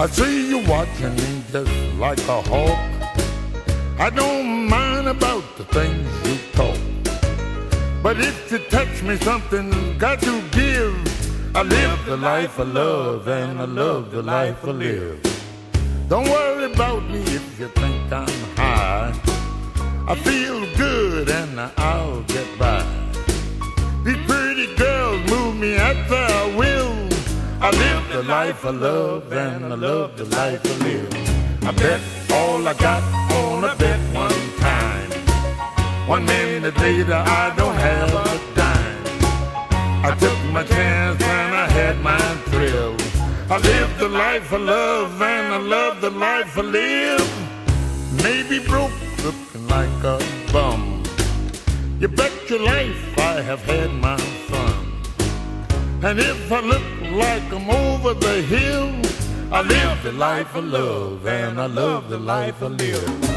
I see you watching me just like a hawk. I don't mind about the things you talk. But if you touch me, something got to give. I live the life I love and I love the life I live. Don't worry about me if you think I'm high. I feel good and I'll get by. These pretty girls move me at their will. I live the life I love and I love the life I live. I bet all I got on a bet one time. One minute later, I don't have a dime. I took my chance and I had my thrill. I live the life I love and I love the life I live. Maybe broke, looking like a bum. You bet your life I have had my fun. And if I look like I'm over the hill, I live the life I love and I love the life I live.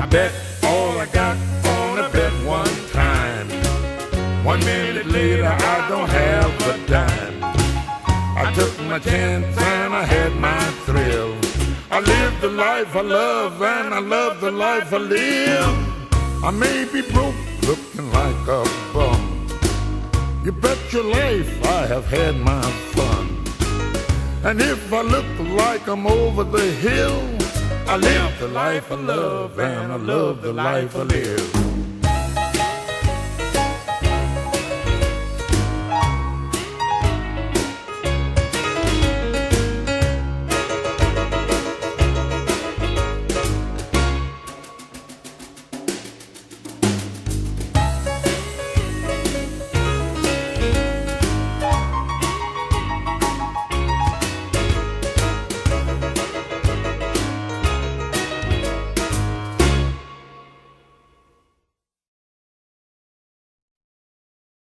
I bet all I got on a bet one time. One minute later, I don't have a dime. I took my chance and I had my thrill. I live the life I love and I love the life I live. I may be broke, looking like a bum. You bet your life I have had my fun. And if I look like I'm over the hill, I live the life I love and I love the life I live.